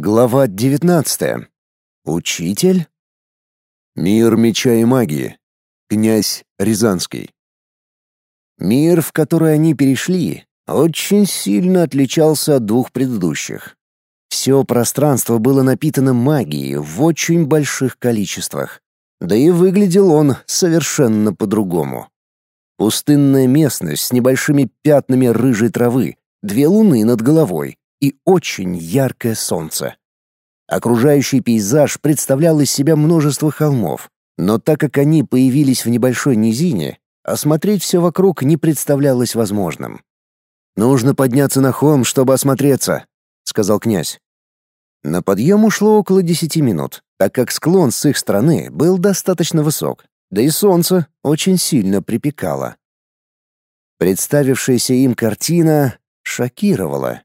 Глава 19. Учитель? Мир меча и магии. Князь Рязанский. Мир, в который они перешли, очень сильно отличался от двух предыдущих. Все пространство было напитано магией в очень больших количествах. Да и выглядел он совершенно по-другому. Пустынная местность с небольшими пятнами рыжей травы, две луны над головой и очень яркое солнце. Окружающий пейзаж представлял из себя множество холмов, но так как они появились в небольшой низине, осмотреть все вокруг не представлялось возможным. «Нужно подняться на холм, чтобы осмотреться», — сказал князь. На подъем ушло около десяти минут, так как склон с их стороны был достаточно высок, да и солнце очень сильно припекало. Представившаяся им картина шокировала.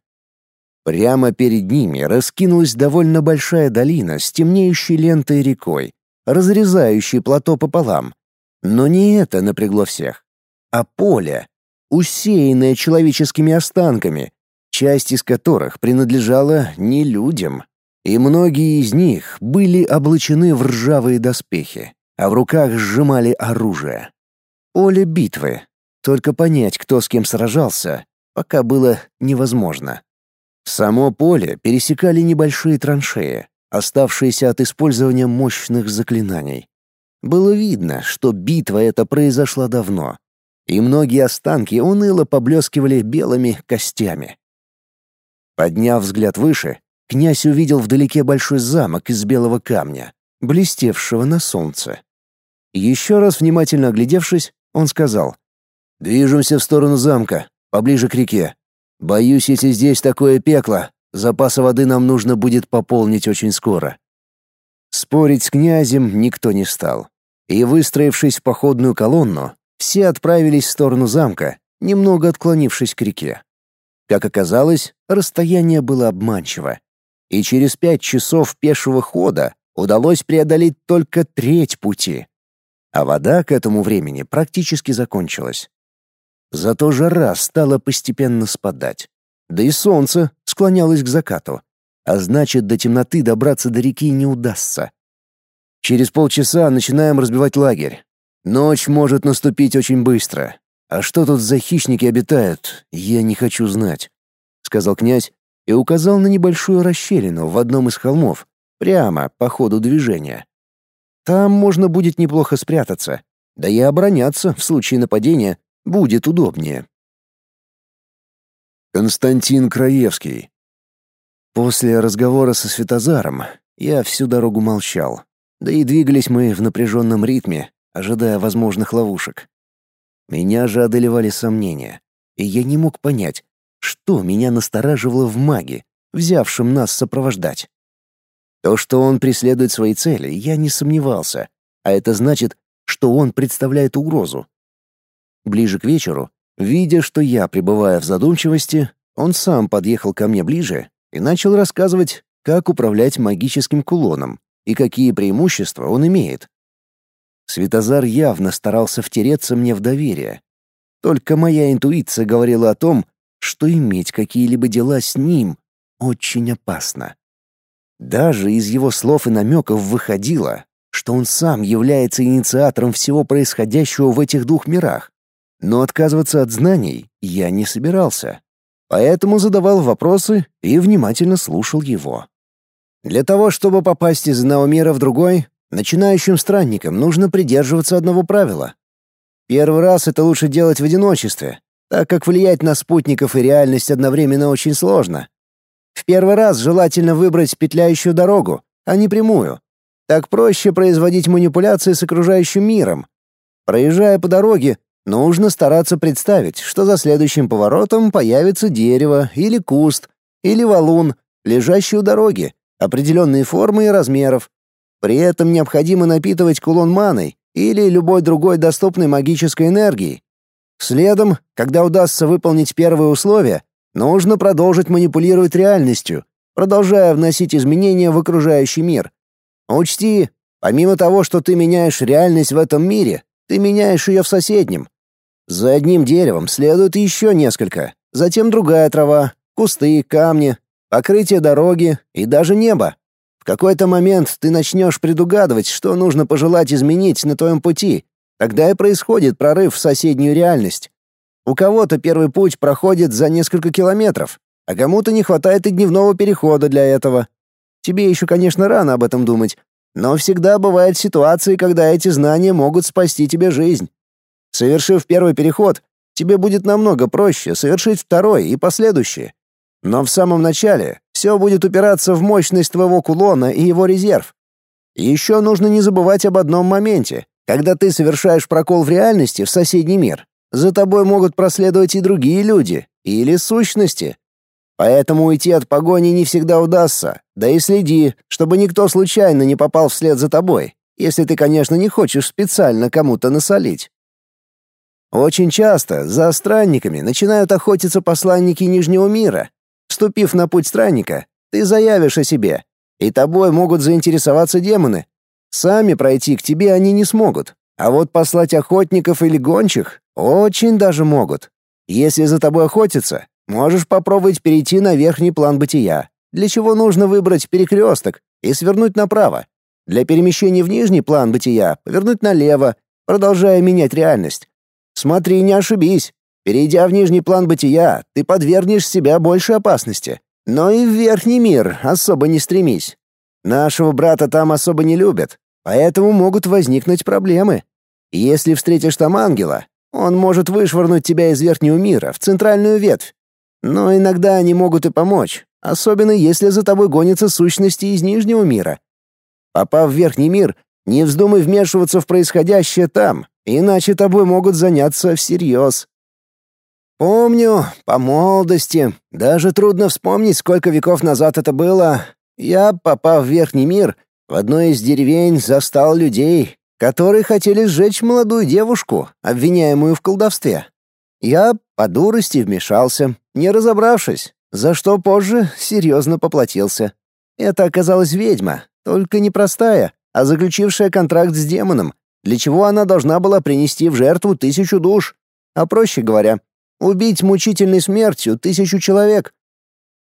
Прямо перед ними раскинулась довольно большая долина с темнеющей лентой рекой, разрезающей плато пополам. Но не это напрягло всех, а поле, усеянное человеческими останками, часть из которых принадлежала не людям, и многие из них были облачены в ржавые доспехи, а в руках сжимали оружие. Поле битвы. Только понять, кто с кем сражался, пока было невозможно. Само поле пересекали небольшие траншеи, оставшиеся от использования мощных заклинаний. Было видно, что битва эта произошла давно, и многие останки уныло поблескивали белыми костями. Подняв взгляд выше, князь увидел вдалеке большой замок из белого камня, блестевшего на солнце. Еще раз внимательно оглядевшись, он сказал, «Движемся в сторону замка, поближе к реке. Боюсь, если здесь такое пекло, запасы воды нам нужно будет пополнить очень скоро. Спорить с князем никто не стал. И выстроившись в походную колонну, все отправились в сторону замка, немного отклонившись к реке. Как оказалось, расстояние было обманчиво, и через пять часов пешего хода удалось преодолеть только треть пути. А вода к этому времени практически закончилась. Зато жара стала постепенно спадать. Да и солнце склонялось к закату. А значит, до темноты добраться до реки не удастся. Через полчаса начинаем разбивать лагерь. Ночь может наступить очень быстро. А что тут за хищники обитают, я не хочу знать, сказал князь и указал на небольшую расщелину в одном из холмов, прямо по ходу движения. Там можно будет неплохо спрятаться, да и обороняться в случае нападения Будет удобнее. Константин Краевский. После разговора со Светозаром я всю дорогу молчал. Да и двигались мы в напряженном ритме, ожидая возможных ловушек. Меня же одолевали сомнения, и я не мог понять, что меня настораживало в маге, взявшем нас сопровождать. То, что он преследует свои цели, я не сомневался, а это значит, что он представляет угрозу. Ближе к вечеру, видя, что я пребываю в задумчивости, он сам подъехал ко мне ближе и начал рассказывать, как управлять магическим кулоном и какие преимущества он имеет. Светозар явно старался втереться мне в доверие. Только моя интуиция говорила о том, что иметь какие-либо дела с ним очень опасно. Даже из его слов и намеков выходило, что он сам является инициатором всего происходящего в этих двух мирах. Но отказываться от знаний я не собирался. Поэтому задавал вопросы и внимательно слушал его. Для того, чтобы попасть из одного мира в другой, начинающим странникам нужно придерживаться одного правила. Первый раз это лучше делать в одиночестве, так как влиять на спутников и реальность одновременно очень сложно. В первый раз желательно выбрать петляющую дорогу, а не прямую. Так проще производить манипуляции с окружающим миром. Проезжая по дороге, Нужно стараться представить, что за следующим поворотом появится дерево или куст, или валун, лежащий у дороги, определенной формы и размеров. При этом необходимо напитывать кулон маной или любой другой доступной магической энергией. Следом, когда удастся выполнить первое условие, нужно продолжить манипулировать реальностью, продолжая вносить изменения в окружающий мир. Учти, помимо того, что ты меняешь реальность в этом мире, ты меняешь ее в соседнем. За одним деревом следует еще несколько, затем другая трава, кусты, камни. покрытие дороги и даже небо. В какой-то момент ты начнешь предугадывать, что нужно пожелать изменить на твоем пути. Тогда и происходит прорыв в соседнюю реальность. У кого-то первый путь проходит за несколько километров, а кому-то не хватает и дневного перехода для этого. Тебе еще, конечно, рано об этом думать, но всегда бывают ситуации, когда эти знания могут спасти тебе жизнь. Совершив первый переход, тебе будет намного проще совершить второй и последующие. Но в самом начале все будет упираться в мощность твоего кулона и его резерв. Еще нужно не забывать об одном моменте. Когда ты совершаешь прокол в реальности в соседний мир, за тобой могут проследовать и другие люди, или сущности. Поэтому уйти от погони не всегда удастся, да и следи, чтобы никто случайно не попал вслед за тобой, если ты, конечно, не хочешь специально кому-то насолить. Очень часто за странниками начинают охотиться посланники Нижнего мира. Вступив на путь странника, ты заявишь о себе, и тобой могут заинтересоваться демоны. Сами пройти к тебе они не смогут, а вот послать охотников или гончих очень даже могут. Если за тобой охотятся, можешь попробовать перейти на верхний план бытия, для чего нужно выбрать перекресток и свернуть направо. Для перемещения в нижний план бытия повернуть налево, продолжая менять реальность. Смотри, не ошибись. Перейдя в нижний план бытия, ты подвергнешь себя большей опасности. Но и в верхний мир особо не стремись. Нашего брата там особо не любят, поэтому могут возникнуть проблемы. Если встретишь там ангела, он может вышвырнуть тебя из верхнего мира в центральную ветвь. Но иногда они могут и помочь, особенно если за тобой гонятся сущности из нижнего мира. Попав в верхний мир, не вздумай вмешиваться в происходящее там, иначе тобой могут заняться всерьез. Помню, по молодости, даже трудно вспомнить, сколько веков назад это было, я, попав в Верхний мир, в одной из деревень застал людей, которые хотели сжечь молодую девушку, обвиняемую в колдовстве. Я по дурости вмешался, не разобравшись, за что позже серьезно поплатился. Это оказалась ведьма, только не простая, а заключившая контракт с демоном, для чего она должна была принести в жертву тысячу душ, а проще говоря, убить мучительной смертью тысячу человек.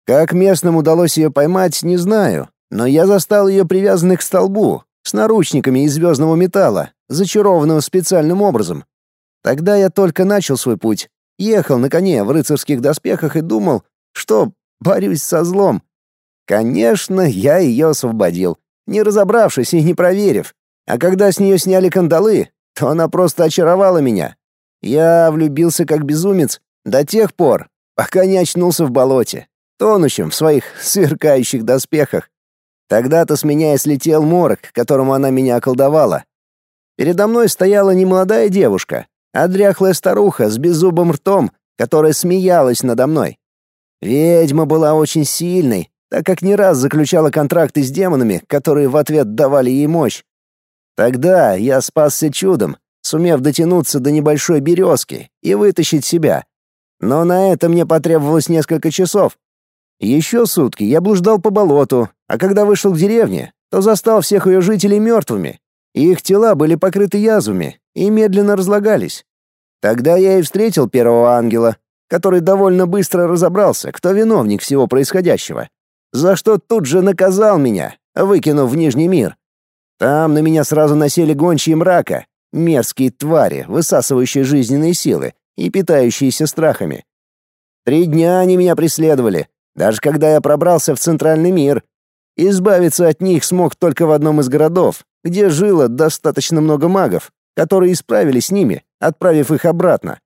Как местным удалось ее поймать, не знаю, но я застал ее привязанной к столбу, с наручниками из звездного металла, зачарованного специальным образом. Тогда я только начал свой путь, ехал на коне в рыцарских доспехах и думал, что борюсь со злом. Конечно, я ее освободил, не разобравшись и не проверив. А когда с нее сняли кандалы, то она просто очаровала меня. Я влюбился как безумец до тех пор, пока не очнулся в болоте, тонущем в своих сверкающих доспехах. Тогда-то с меня и слетел морок, которому она меня околдовала. Передо мной стояла не молодая девушка, а дряхлая старуха с беззубым ртом, которая смеялась надо мной. Ведьма была очень сильной, так как не раз заключала контракты с демонами, которые в ответ давали ей мощь. Тогда я спасся чудом, сумев дотянуться до небольшой березки и вытащить себя. Но на это мне потребовалось несколько часов. Еще сутки я блуждал по болоту, а когда вышел к деревне, то застал всех ее жителей мертвыми. Их тела были покрыты язвами и медленно разлагались. Тогда я и встретил первого ангела, который довольно быстро разобрался, кто виновник всего происходящего, за что тут же наказал меня, выкинув в Нижний мир. Там на меня сразу насели гончие мрака, мерзкие твари, высасывающие жизненные силы и питающиеся страхами. Три дня они меня преследовали, даже когда я пробрался в центральный мир. Избавиться от них смог только в одном из городов, где жило достаточно много магов, которые исправились с ними, отправив их обратно.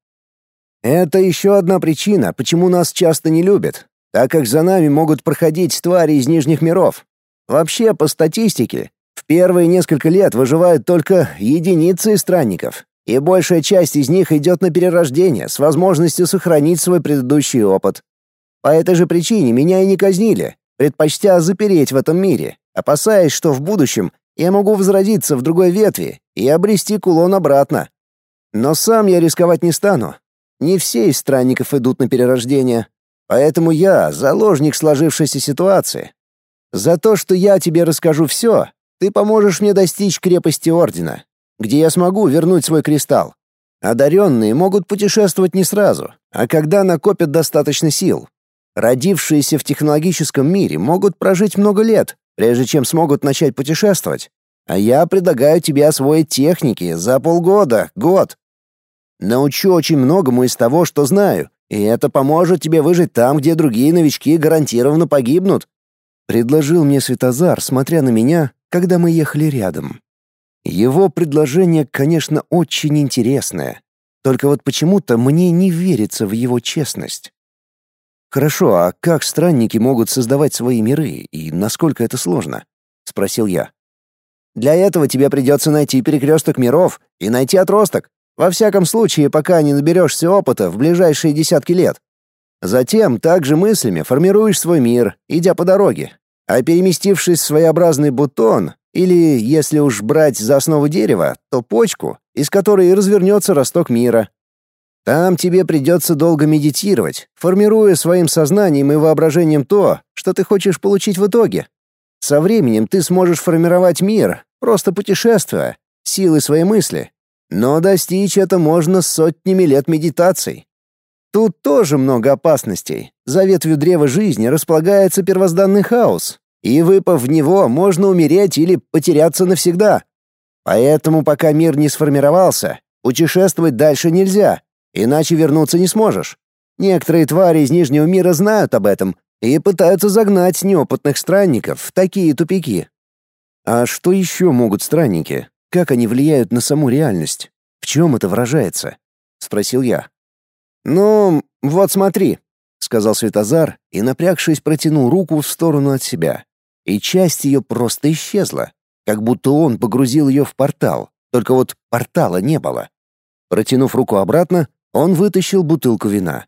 Это еще одна причина, почему нас часто не любят, так как за нами могут проходить твари из нижних миров. Вообще, по статистике, в первые несколько лет выживают только единицы странников, и большая часть из них идет на перерождение с возможностью сохранить свой предыдущий опыт. По этой же причине меня и не казнили, предпочтя запереть в этом мире, опасаясь, что в будущем я могу возродиться в другой ветви и обрести кулон обратно. Но сам я рисковать не стану. Не все из странников идут на перерождение, поэтому я заложник сложившейся ситуации. За то, что я тебе расскажу все, ты поможешь мне достичь крепости Ордена, где я смогу вернуть свой кристалл. Одаренные могут путешествовать не сразу, а когда накопят достаточно сил. родившиеся в технологическом мире, могут прожить много лет, прежде чем смогут начать путешествовать. А я предлагаю тебе освоить техники за полгода, год. Научу очень многому из того, что знаю, и это поможет тебе выжить там, где другие новички гарантированно погибнут. Предложил мне Светозар, смотря на меня, когда мы ехали рядом. Его предложение, конечно, очень интересное. Только вот почему-то мне не верится в его честность. Хорошо, а как странники могут создавать свои миры и насколько это сложно? спросил я. Для этого тебе придется найти перекресток миров и найти отросток. Во всяком случае, пока не наберешься опыта в ближайшие десятки лет. Затем также мыслями формируешь свой мир, идя по дороге. А переместившись в своеобразный бутон, или, если уж брать за основу дерева, то почку, из которой развернется росток мира. Там тебе придется долго медитировать, формируя своим сознанием и воображением то, что ты хочешь получить в итоге. Со временем ты сможешь формировать мир, просто путешествуя, силой своей мысли. Но достичь это можно сотнями лет медитаций. Тут тоже много опасностей. За ветвью древа жизни располагается первозданный хаос, и выпав в него, можно умереть или потеряться навсегда. Поэтому пока мир не сформировался, путешествовать дальше нельзя, иначе вернуться не сможешь. Некоторые твари из Нижнего мира знают об этом и пытаются загнать неопытных странников в такие тупики. А что еще могут странники? Как они влияют на саму реальность? В чем это выражается? спросил я. Ну, вот смотри, сказал Светозар и напрягшись протянул руку в сторону от себя. И часть ее просто исчезла, как будто он погрузил ее в портал, только вот портала не было. Протянув руку обратно, он вытащил бутылку вина.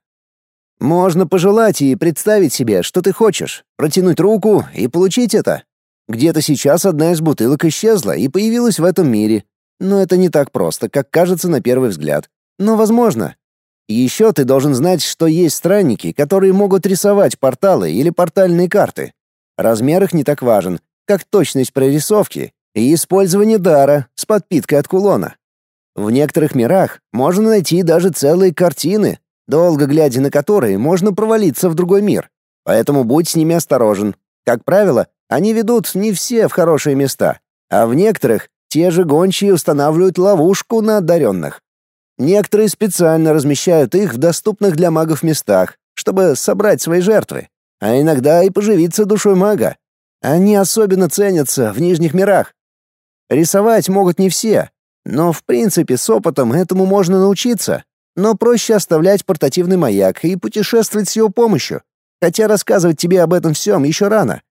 Можно пожелать и представить себе, что ты хочешь, протянуть руку и получить это. Где-то сейчас одна из бутылок исчезла и появилась в этом мире. Но это не так просто, как кажется на первый взгляд. Но возможно. И еще ты должен знать, что есть странники, которые могут рисовать порталы или портальные карты. Размер их не так важен, как точность прорисовки и использование дара с подпиткой от кулона. В некоторых мирах можно найти даже целые картины, долго глядя на которые можно провалиться в другой мир. Поэтому будь с ними осторожен. Как правило, они ведут не все в хорошие места, а в некоторых те же гончие устанавливают ловушку на одаренных. Некоторые специально размещают их в доступных для магов местах, чтобы собрать свои жертвы, а иногда и поживиться душой мага. Они особенно ценятся в нижних мирах. Рисовать могут не все, но в принципе с опытом этому можно научиться но проще оставлять портативный маяк и путешествовать с его помощью, хотя рассказывать тебе об этом всем еще рано.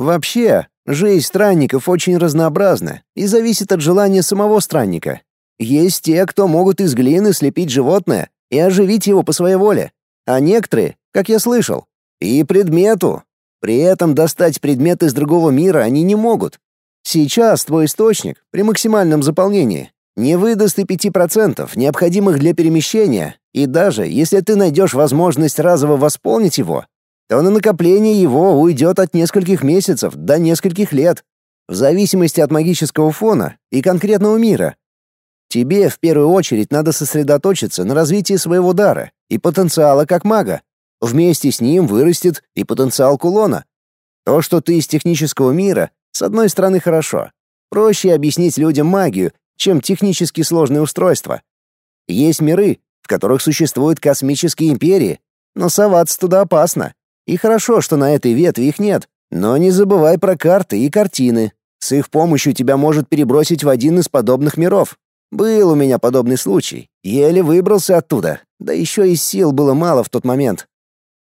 Вообще, жизнь странников очень разнообразна и зависит от желания самого странника. Есть те, кто могут из глины слепить животное и оживить его по своей воле, а некоторые, как я слышал, и предмету. При этом достать предмет из другого мира они не могут. Сейчас твой источник при максимальном заполнении не выдаст и пяти процентов, необходимых для перемещения, и даже если ты найдешь возможность разово восполнить его, то на накопление его уйдет от нескольких месяцев до нескольких лет, в зависимости от магического фона и конкретного мира. Тебе в первую очередь надо сосредоточиться на развитии своего дара и потенциала как мага. Вместе с ним вырастет и потенциал кулона. То, что ты из технического мира, с одной стороны хорошо. Проще объяснить людям магию чем технически сложные устройства. Есть миры, в которых существуют космические империи, но соваться туда опасно. И хорошо, что на этой ветви их нет. Но не забывай про карты и картины. С их помощью тебя может перебросить в один из подобных миров. Был у меня подобный случай. Еле выбрался оттуда. Да еще и сил было мало в тот момент.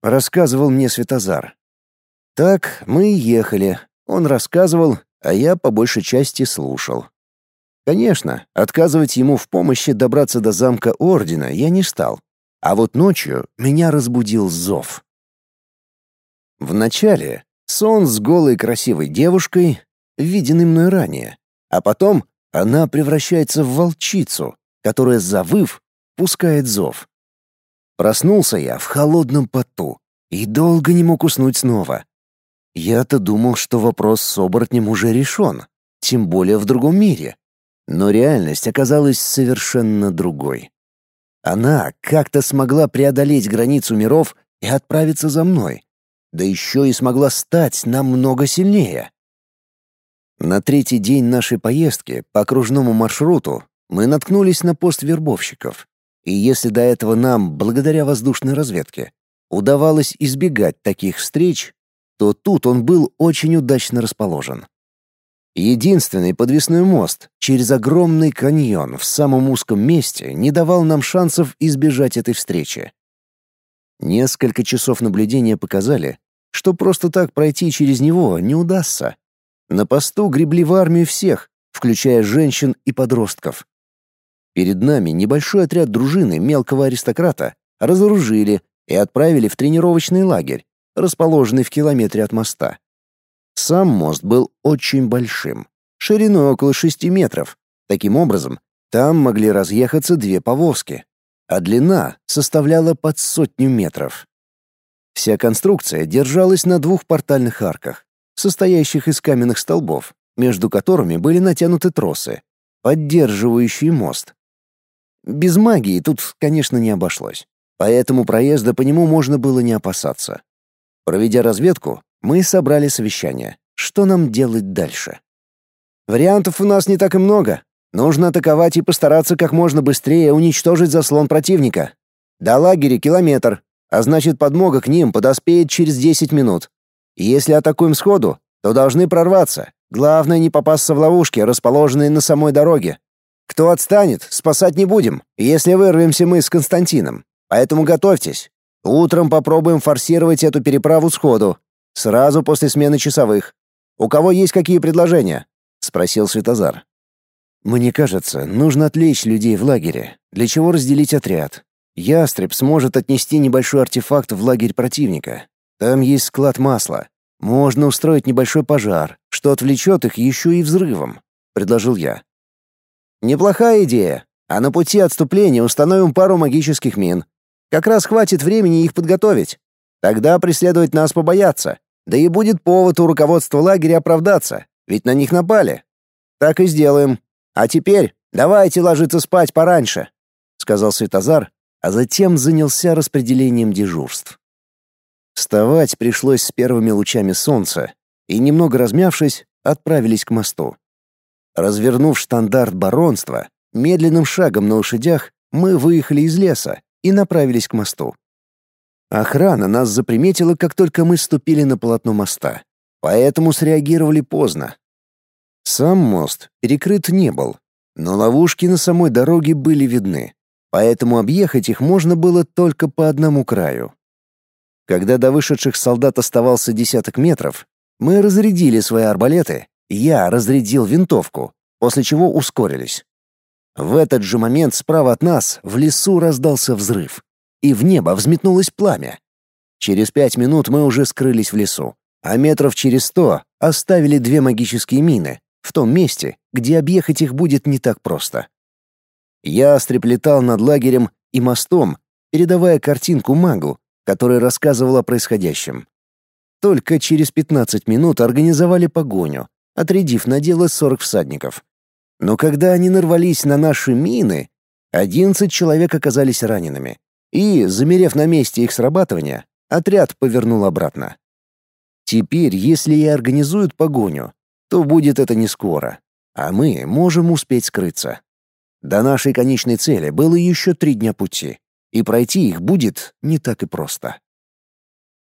Рассказывал мне Светозар. Так мы ехали. Он рассказывал, а я по большей части слушал. Конечно, отказывать ему в помощи добраться до замка Ордена я не стал. А вот ночью меня разбудил зов. Вначале сон с голой красивой девушкой, виденный мной ранее, а потом она превращается в волчицу, которая, завыв, пускает зов. Проснулся я в холодном поту и долго не мог уснуть снова. Я-то думал, что вопрос с оборотнем уже решен, тем более в другом мире. Но реальность оказалась совершенно другой. Она как-то смогла преодолеть границу миров и отправиться за мной. Да еще и смогла стать намного сильнее. На третий день нашей поездки по окружному маршруту мы наткнулись на пост вербовщиков. И если до этого нам, благодаря воздушной разведке, удавалось избегать таких встреч, то тут он был очень удачно расположен. Единственный подвесной мост через огромный каньон в самом узком месте не давал нам шансов избежать этой встречи. Несколько часов наблюдения показали, что просто так пройти через него не удастся. На посту гребли в армию всех, включая женщин и подростков. Перед нами небольшой отряд дружины мелкого аристократа разоружили и отправили в тренировочный лагерь, расположенный в километре от моста. Сам мост был очень большим, шириной около шести метров. Таким образом, там могли разъехаться две повозки, а длина составляла под сотню метров. Вся конструкция держалась на двух портальных арках, состоящих из каменных столбов, между которыми были натянуты тросы, поддерживающие мост. Без магии тут, конечно, не обошлось, поэтому проезда по нему можно было не опасаться. Проведя разведку, мы собрали совещание. Что нам делать дальше? Вариантов у нас не так и много. Нужно атаковать и постараться как можно быстрее уничтожить заслон противника. До лагеря километр, а значит подмога к ним подоспеет через 10 минут. Если атакуем сходу, то должны прорваться. Главное не попасться в ловушки, расположенные на самой дороге. Кто отстанет, спасать не будем, если вырвемся мы с Константином. Поэтому готовьтесь. Утром попробуем форсировать эту переправу сходу, Сразу после смены часовых. У кого есть какие предложения? спросил Светозар. Мне кажется, нужно отвлечь людей в лагере, для чего разделить отряд. Ястреб сможет отнести небольшой артефакт в лагерь противника. Там есть склад масла. Можно устроить небольшой пожар, что отвлечет их еще и взрывом, предложил я. Неплохая идея. А на пути отступления установим пару магических мин. Как раз хватит времени их подготовить. Тогда преследовать нас побоятся. Да и будет повод у руководства лагеря оправдаться, ведь на них напали. Так и сделаем. А теперь давайте ложиться спать пораньше, сказал Светозар, а затем занялся распределением дежурств. Вставать пришлось с первыми лучами солнца, и немного размявшись, отправились к мосту. Развернув штандарт баронства, медленным шагом на лошадях мы выехали из леса и направились к мосту. Охрана нас заприметила, как только мы ступили на полотно моста, поэтому среагировали поздно. Сам мост перекрыт не был, но ловушки на самой дороге были видны, поэтому объехать их можно было только по одному краю. Когда до вышедших солдат оставался десяток метров, мы разрядили свои арбалеты, я разрядил винтовку, после чего ускорились. В этот же момент справа от нас в лесу раздался взрыв и в небо взметнулось пламя. Через пять минут мы уже скрылись в лесу, а метров через сто оставили две магические мины в том месте, где объехать их будет не так просто. Ястреб летал над лагерем и мостом, передавая картинку магу, который рассказывал о происходящем. Только через 15 минут организовали погоню, отрядив на дело 40 всадников. Но когда они нарвались на наши мины, 11 человек оказались ранеными, и, замерев на месте их срабатывания, отряд повернул обратно. Теперь, если и организуют погоню, то будет это не скоро, а мы можем успеть скрыться. До нашей конечной цели было еще три дня пути, и пройти их будет не так и просто.